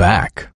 back.